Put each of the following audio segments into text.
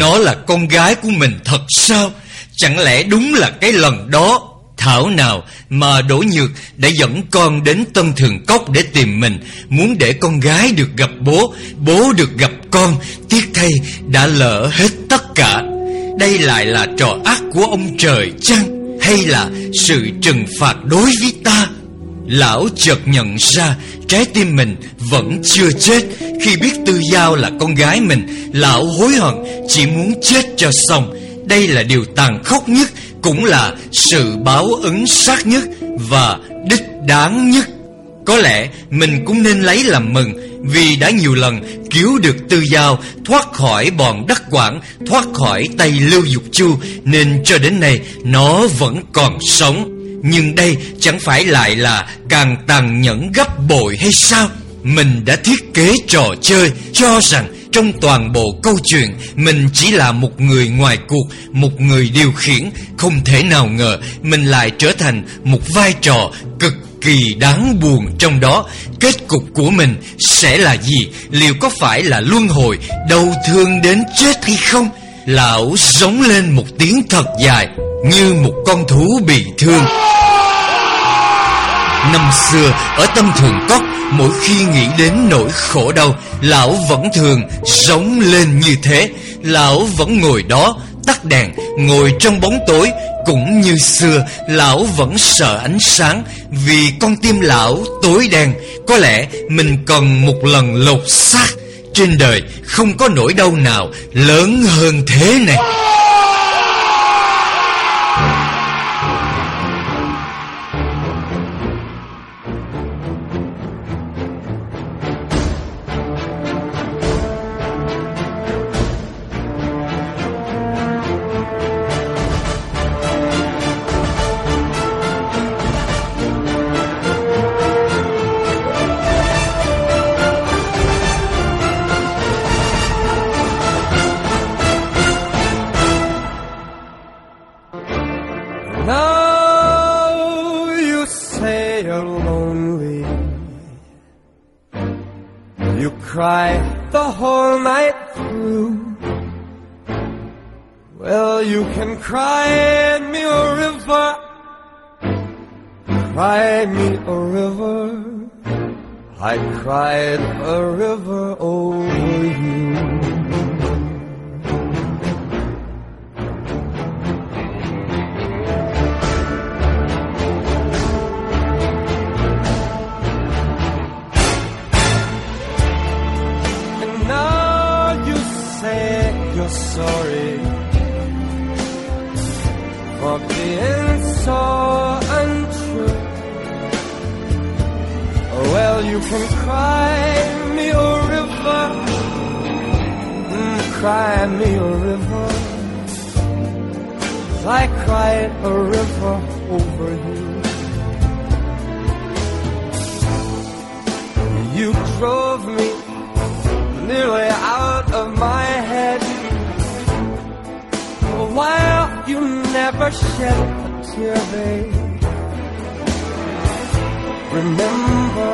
Nó là con gái của mình thật sao? Chẳng lẽ đúng là cái lần đó, Thảo nào mà Đỗ Nhược đã dẫn con đến Tân Thường Cốc để tìm mình, Muốn để con gái được gặp bố Bố được gặp con, Tiếc thay đã lỡ hết tất cả. Đây lại là trò ác của ông trời chăng? Hay là sự trừng phạt đối với ta? Lão chợt nhận ra trái tim mình vẫn chưa chết. Khi biết Tư Giao là con gái mình, Lão hối hận, chỉ muốn chết cho xong. Đây là điều tàn khốc nhất, Cũng là sự báo ứng sát nhất Và đích đáng nhất. Có lẽ mình cũng nên lấy làm mừng Vì đã nhiều lần cứu được Tư Giao, Thoát khỏi bọn đắc quảng, Thoát khỏi tay Lưu Dục Chu, Nên cho đến nay nó vẫn còn sống nhưng đây chẳng phải lại là càng tàn nhẫn gấp bội hay sao? Mình đã thiết kế trò chơi, Cho rằng trong toàn bộ câu chuyện, Mình chỉ là một người ngoài cuộc, Một người điều khiển. Không thể nào ngờ, Mình lại trở thành một vai trò cực kỳ đáng buồn trong đó. Kết cục của mình sẽ là gì? Liệu có phải là luân hồi, Đau thương đến chết hay không? Lão giống lên một tiếng thật dài, Như một con thú bị thương. Năm xưa, ở tâm thường cốc, Mỗi khi nghĩ đến nỗi khổ đau, Lão vẫn thường sống lên như thế. Lão vẫn ngồi đó, tắt đèn, Ngồi trong bóng tối. Cũng như xưa, Lão vẫn sợ ánh sáng. Vì con tim lão tối đen, Có lẽ mình cần một lần lột xác. Trên đời không có nỗi đau nào lớn hơn thế này. You cry the whole night through. Well, you can cry me a river. Cry me a river. I cried a river over you. For being so untrue. Well, you can cry me a river, mm, cry me a river. 'Cause I cried a river over you. You drove me nearly out of my. While you never shed a tear, babe. Remember,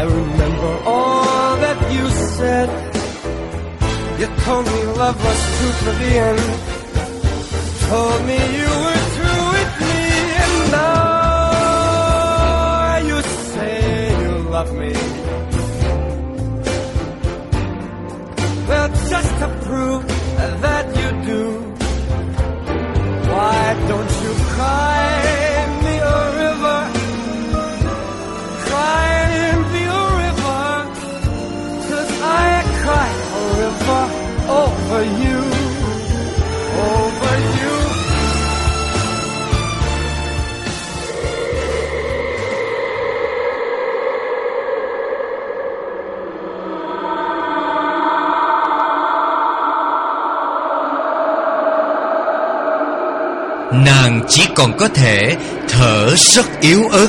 I remember all that you said. You told me love was true to the end. Told me you were true with me, and now you say you love me. Well, just to prove over you, over you. Nàng chỉ còn có thể thở rất yếu ớt.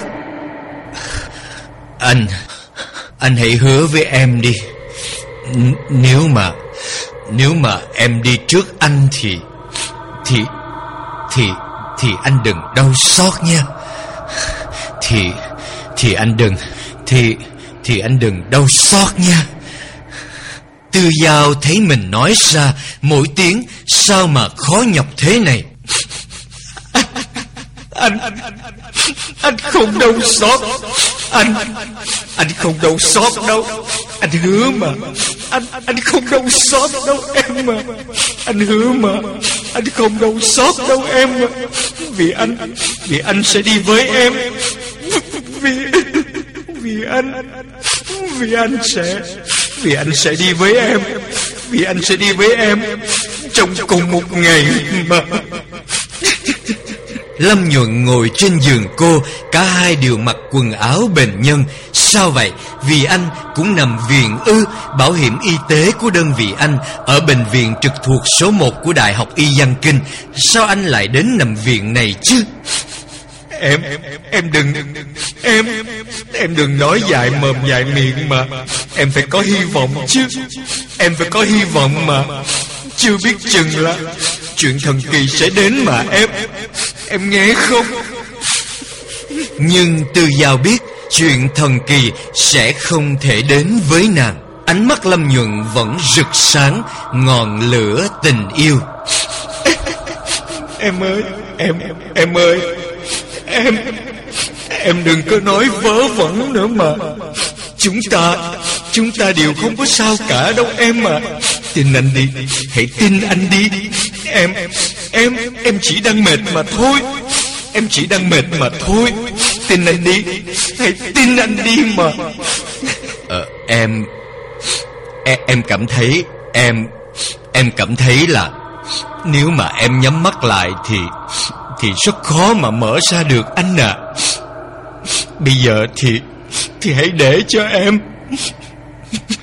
Anh Anh hãy hứa với em đi. N Nếu mà nếu mà em đi trước anh thì Thì Thì Thì anh đừng đau xót nha Thì Thì anh đừng Thì Thì anh đừng đau xót nha Tư Giao thấy mình nói ra mỗi tiếng sao mà khó nhọc thế này. Anh, anh, anh không đau xót. Anh, anh không đau xót đâu. Anh hứa mà. Anh, anh không đau xót đâu em mà. Anh hứa mà. Anh không đau xót đâu em mà. Vì anh, vì anh sẽ đi với em. Vì, vì anh, vì anh sẽ, vì anh sẽ đi với em. Vì anh sẽ đi với em trong cùng một ngày mà. Lâm nhuận ngồi trên giường cô Cả hai đều mặc quần áo bệnh nhân Sao vậy? Vì anh cũng nằm viện ư? Bảo hiểm y tế của đơn vị anh Ở bệnh viện trực thuộc số 1 của Đại học Y Văn Kinh. Sao anh lại đến nằm viện này chứ? Em, em đừng Em, em đừng nói dài mồm dài miệng mà. Em phải có hy vọng chứ. Em phải có hy vọng mà. Chưa biết chừng là Chuyện thần kỳ sẽ đến mà em. Em nghe không? Nhưng Tư Giao biết Chuyện thần kỳ sẽ không thể đến với nàng. Ánh mắt Lâm Nhuận vẫn rực sáng Ngọn lửa tình yêu. Em ơi Em, em ơi Em Em đừng có nói vớ vẩn nữa mà. Chúng ta Chúng ta đều không có sao cả đâu em mà Tin anh đi Hãy tin anh đi. Em Em Em chỉ đang mệt mà thôi. Em chỉ đang mệt mà thôi. Tin anh đi. Hãy tin anh đi mà. Ờ, Em em, em cảm thấy Em Em cảm thấy là Nếu mà em nhắm mắt lại thì Thì rất khó mà mở ra được anh à Bây giờ thì Thì hãy để cho em.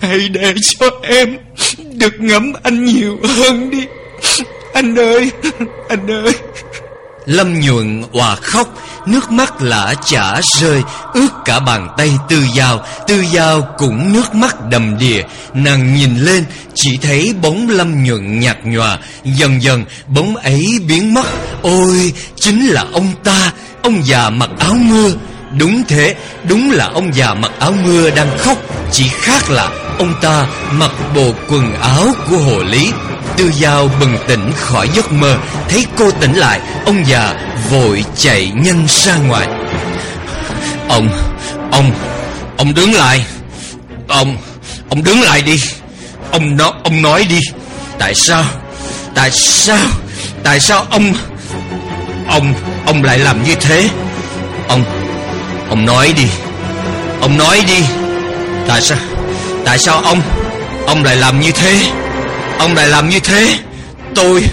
Hãy để cho em Được ngắm anh nhiều hơn đi. Anh ơi Anh ơi. Lâm nhuận hòa khóc Nước mắt lã chả rơi Ướt cả bàn tay tư dao. Tư dao cũng nước mắt đầm đìa. Nàng nhìn lên Chỉ thấy bóng lâm nhuận nhạt nhòa. Dần dần bóng ấy biến mất. Ôi chính là ông ta Ông già mặc áo mưa. Đúng thế, đúng là ông già mặc áo mưa đang khóc. Chỉ khác là ông ta mặc bộ quần áo của hồ lý. Tư Giao bừng tỉnh khỏi giấc mơ Thấy cô tỉnh lại Ông già vội chạy nhanh ra ngoài. Ông, ông, ông đứng lại. Ông, ông đứng lại đi. Ông nói, ông nói đi. Tại sao, tại sao, tại sao ông Ông, ông lại làm như thế? Ông, ông nói đi. Ông nói đi. Tại sao, tại sao ông Ông lại làm như thế? Ông lại làm như thế, Tôi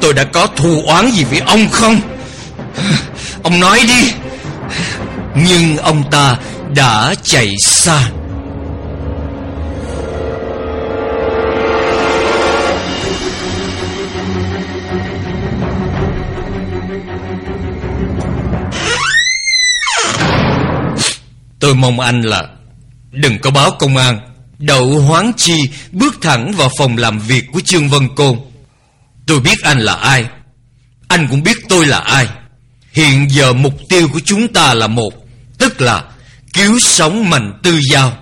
Tôi đã có thù oán gì với ông không? Ông nói đi. Nhưng ông ta đã chạy xa. Tôi mong anh là Đừng có báo công an. Đậu Hoáng Chi bước thẳng vào phòng làm việc của Trương Vân Côn. Tôi biết anh là ai. Anh cũng biết tôi là ai. Hiện giờ mục tiêu của chúng ta là một, tức là cứu sống Mạnh Tư Giao.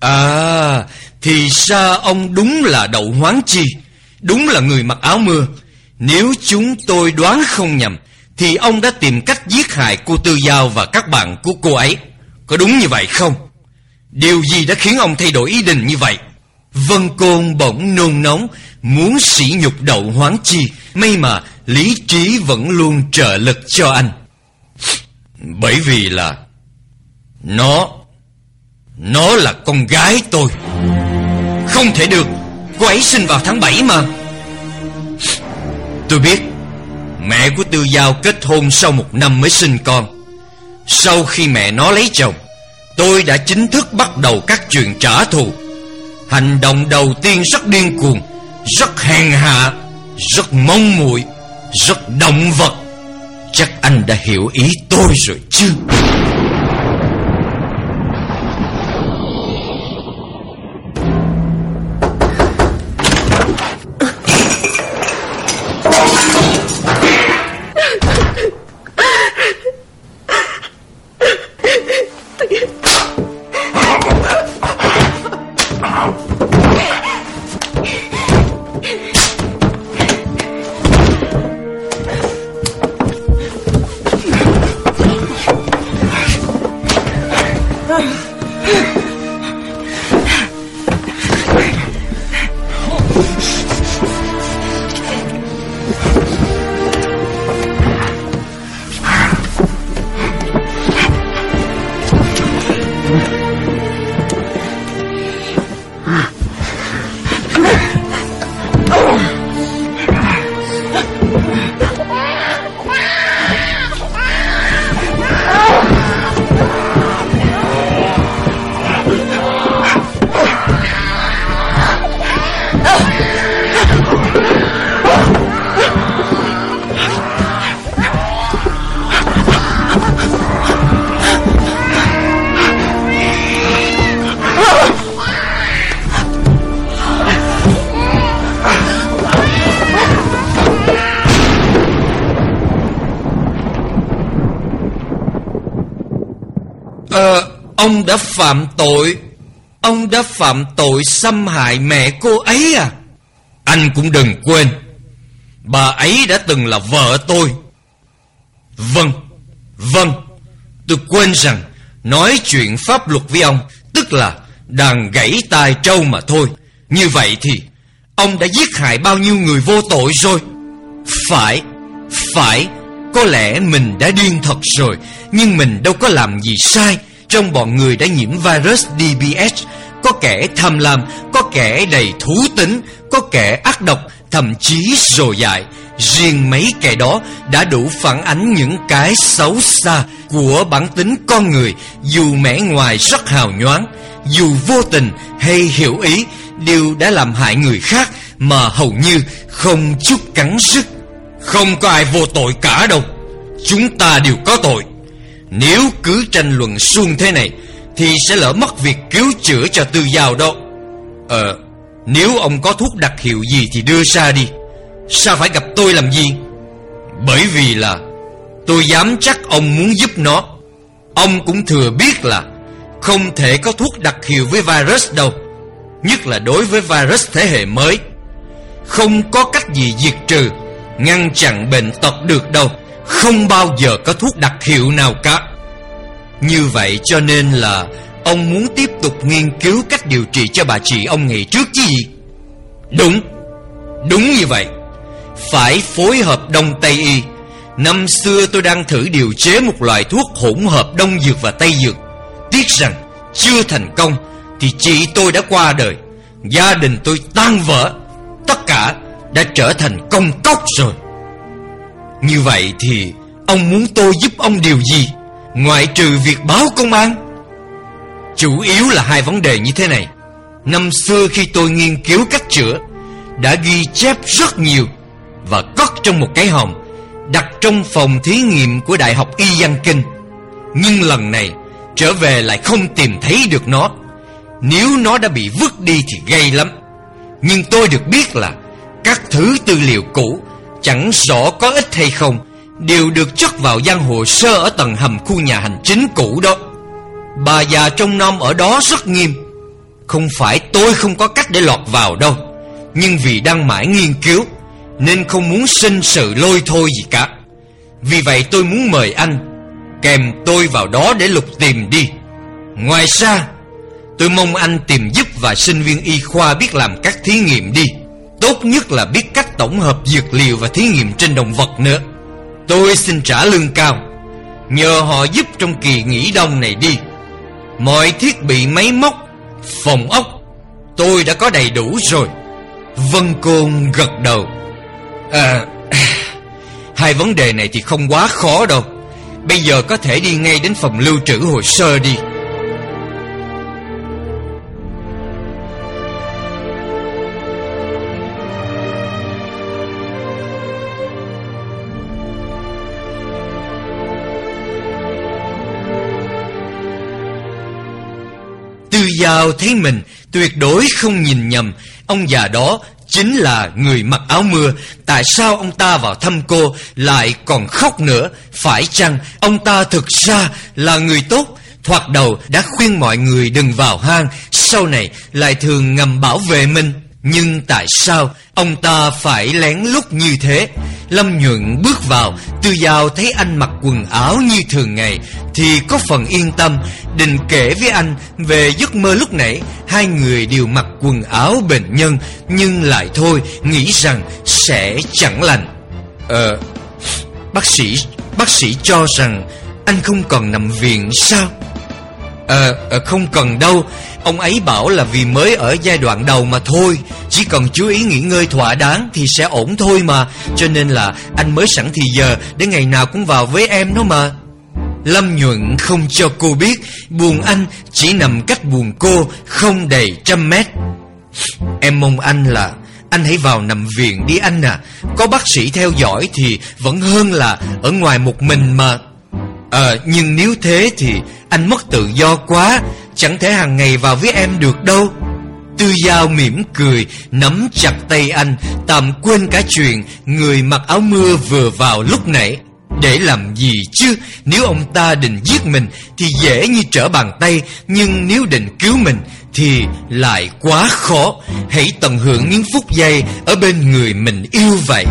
À, thì ra ông đúng là Đậu Hoáng Chi, đúng là người mặc áo mưa. Nếu chúng tôi đoán không nhầm, thì ông đã tìm cách giết hại cô Tư Giao và các bạn của cô ấy. Có đúng như vậy không? Điều gì đã khiến ông thay đổi ý định như vậy? Vân Côn bỗng nôn nóng, muốn sỉ nhục đậu hoáng chi. May mà lý trí vẫn luôn trợ lực cho anh. Bởi vì là nó, nó là con gái tôi. Không thể được, cô ấy sinh vào tháng 7 mà. Tôi biết, mẹ của Tư Giao kết hôn sau một năm mới sinh con. Sau khi mẹ nó lấy chồng, Tôi đã chính thức bắt đầu các chuyện trả thù. Hành động đầu tiên rất điên cuồng, Rất hèn hạ, Rất mong muội, Rất động vật. Chắc anh đã hiểu ý tôi rồi chứ? Thank. ông đã phạm tội. Ông đã phạm tội xâm hại mẹ cô ấy à? Anh cũng đừng quên, Bà ấy đã từng là vợ tôi. Vâng Vâng. Tôi quên rằng Nói chuyện pháp luật với ông, Tức là đàn gãy tai trâu mà thôi. Như vậy thì, Ông đã giết hại bao nhiêu người vô tội rồi? Phải Phải, Có lẽ mình đã điên thật rồi, Nhưng mình đâu có làm gì sai. Trong bọn người đã nhiễm virus DBS Có kẻ tham lam Có kẻ đầy thú tính Có kẻ ác độc Thậm chí rồ dại Riêng mấy kẻ đó đã đủ phản ánh những cái xấu xa của bản tính con người dù mẻ ngoài rất hào nhoáng, dù vô tình hay hiểu ý đều đã làm hại người khác mà hầu như không chút cắn rứt. Không có ai vô tội cả đâu. Chúng ta đều có tội. Nếu cứ tranh luận suông thế này thì sẽ lỡ mất việc cứu chữa cho tư giao đó. Ờ, nếu ông có thuốc đặc hiệu gì thì đưa ra đi. Sao phải gặp tôi làm gì? Bởi vì là Tôi dám chắc ông muốn giúp nó. Ông cũng thừa biết là Không thể có thuốc đặc hiệu với virus đâu. Nhất là đối với virus thế hệ mới. Không có cách gì diệt trừ Ngăn chặn bệnh tật được đâu. Không bao giờ có thuốc đặc hiệu nào cả. Như vậy cho nên là Ông muốn tiếp tục nghiên cứu cách điều trị cho bà chị ông ngày trước chứ gì? Đúng Đúng như vậy. Phải phối hợp đông tây y. Năm xưa tôi đang thử điều chế một loại thuốc hỗn hợp đông dược và tây dược. Tiếc rằng chưa thành công Thì chị tôi đã qua đời. Gia đình tôi tan vỡ. Tất cả đã trở thành công cốc rồi. Như vậy thì Ông muốn tôi giúp ông điều gì Ngoại trừ việc báo công an Chủ yếu là hai vấn đề như thế này Năm xưa khi tôi nghiên cứu cách chữa, Đã ghi chép rất nhiều và cất trong một cái hòm, đặt trong phòng thí nghiệm của Đại học Y Giang Kinh. Nhưng lần này, trở về lại không tìm thấy được nó. Nếu nó đã bị vứt đi thì gây lắm. Nhưng tôi được biết là các thứ tư liệu cũ chẳng rõ có ích hay không, đều được chất vào gian hồ sơ ở tầng hầm khu nhà hành chính cũ đó. Bà già trong nom ở đó rất nghiêm. Không phải tôi không có cách để lọt vào đâu. Nhưng vì đang mãi nghiên cứu, nên không muốn sinh sự lôi thôi gì cả Vì vậy tôi muốn mời anh, Kèm tôi vào đó để lục tìm đi Ngoài ra, Tôi mong anh tìm giúp và sinh viên y khoa biết làm các thí nghiệm đi Tốt nhất là biết cách tổng hợp dược liệu và thí nghiệm trên động vật nữa. Tôi xin trả lương cao. Nhờ họ giúp trong kỳ nghỉ đông này đi. Mọi thiết bị máy móc, Phòng ốc, Tôi đã có đầy đủ rồi. Vân Côn gật đầu. À Hai vấn đề này thì không quá khó đâu. Bây giờ có thể đi ngay đến phòng lưu trữ hồ sơ đi. Giao thấy mình, tuyệt đối không nhìn nhầm. Ông già đó chính là người mặc áo mưa. Tại sao ông ta vào thăm cô lại còn khóc nữa? Phải chăng ông ta thực ra là người tốt? Thoạt đầu đã khuyên mọi người đừng vào hang, Sau này lại thường ngầm bảo vệ mình nhưng tại sao ông ta phải lén lút như thế? Lâm Nhuận bước vào Tư Giao thấy anh mặc quần áo như thường ngày, Thì có phần yên tâm, Định kể với anh về giấc mơ lúc nãy. Hai người đều mặc quần áo bệnh nhân, Nhưng lại thôi, nghĩ rằng sẽ chẳng lành. Ờ Bác sĩ Bác sĩ cho rằng Anh không còn nằm viện sao? Ờ à, không cần đâu. Ông ấy bảo là vì mới ở giai đoạn đầu mà thôi. Chỉ cần chú ý nghỉ ngơi thỏa đáng Thì sẽ ổn thôi mà. Cho nên là anh mới sẵn thì giờ Để ngày nào cũng vào với em đó mà. Lâm nhuận không cho cô biết. Buồn anh chỉ nằm cách buồn cô Không đầy trăm mét. Em mong anh là Anh hãy vào nằm viện đi anh à. Có bác sĩ theo dõi thì Vẫn hơn là ở ngoài một mình mà. Ờ nhưng nếu thế thì Anh mất tự do quá, Chẳng thể hàng ngày vào với em được đâu. Tư Giao mỉm cười, Nắm chặt tay anh, Tạm quên cả chuyện Người mặc áo mưa vừa vào lúc nãy. Để làm gì chứ? Nếu ông ta định giết mình Thì dễ như trở bàn tay, Nhưng nếu định cứu mình Thì lại quá khó. Hãy tận hưởng những phút giây Ở bên người mình yêu vậy.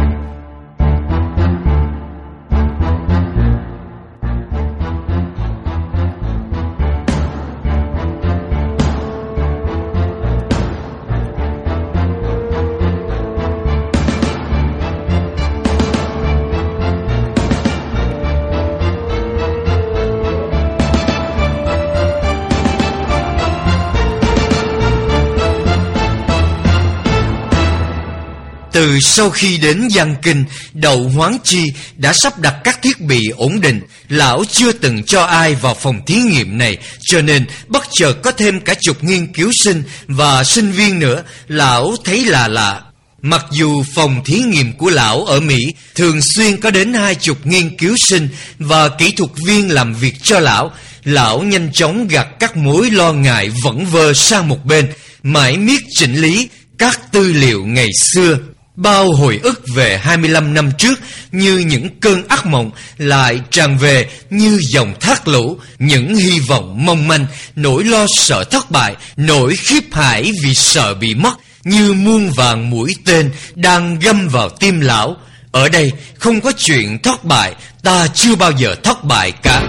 Từ sau khi đến Giang Kinh, Đậu Hoáng Chi đã sắp đặt các thiết bị ổn định. Lão chưa từng cho ai vào phòng thí nghiệm này, cho nên bất chợt có thêm cả chục nghiên cứu sinh và sinh viên nữa. Lão thấy là lạ. Mặc dù phòng thí nghiệm của lão ở Mỹ thường xuyên có đến hai chục nghiên cứu sinh và kỹ thuật viên làm việc cho lão, lão nhanh chóng gạt các mối lo ngại vẫn vơ sang một bên, mãi miết chỉnh lý các tư liệu ngày xưa. Bao hồi ức về 25 năm trước như những cơn ác mộng lại tràn về như dòng thác lũ, những hy vọng mong manh, nỗi lo sợ thất bại, nỗi khiếp hãi vì sợ bị mất, như muôn vàng mũi tên đang găm vào tim lão. Ở đây không có chuyện thất bại, ta chưa bao giờ thất bại cả.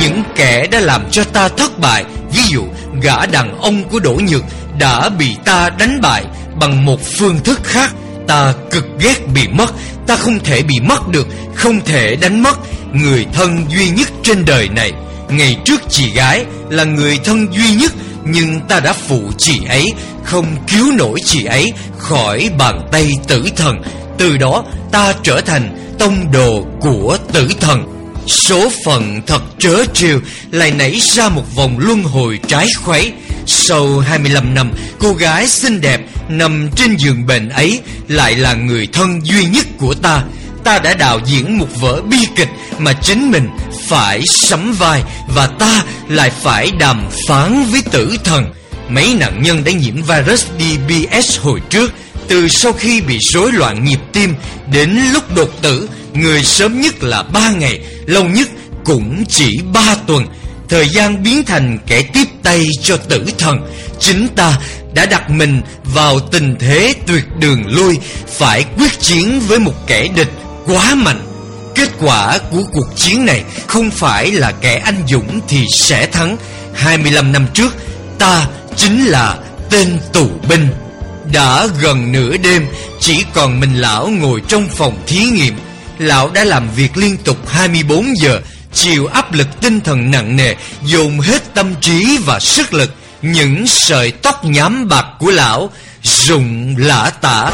Những kẻ đã làm cho ta thất bại, ví dụ gã đàn ông của Đỗ Nhược đã bị ta đánh bại bằng một phương thức khác Ta cực ghét bị mất. Ta không thể bị mất được, Không thể đánh mất. Người thân duy nhất trên đời này, Ngày trước chị gái là người thân duy nhất, Nhưng ta đã phụ chị ấy, Không cứu nổi chị ấy Khỏi bàn tay tử thần. Từ đó, ta trở thành tông đồ của tử thần. Số phận thật trớ trêu, Lại nảy ra một vòng luân hồi trái khuấy. Sau 25 năm, Cô gái xinh đẹp Nằm trên giường bệnh ấy Lại là người thân duy nhất của ta. Ta đã đạo diễn một vở bi kịch Mà chính mình phải sắm vai Và ta lại phải đàm phán với tử thần. Mấy nạn nhân đã nhiễm virus DBS hồi trước, Từ sau khi bị rối loạn nhịp tim Đến lúc đột tử, Người sớm nhất là ba ngày, Lâu nhất cũng chỉ ba tuần. Thời gian biến thành kẻ tiếp tay cho tử thần, Chính ta đã đặt mình vào tình thế tuyệt đường lui Phải quyết chiến với một kẻ địch quá mạnh. Kết quả của cuộc chiến này không phải là kẻ anh dũng thì sẽ thắng. 25 năm trước, ta chính là tên tù binh. Đã gần nửa đêm, chỉ còn mình lão ngồi trong phòng thí nghiệm. Lão đã làm việc liên tục 24 giờ, Chịu áp lực tinh thần nặng nề, Dồn hết tâm trí và sức lực. Những sợi tóc nhám bạc của lão Rụng lã tả.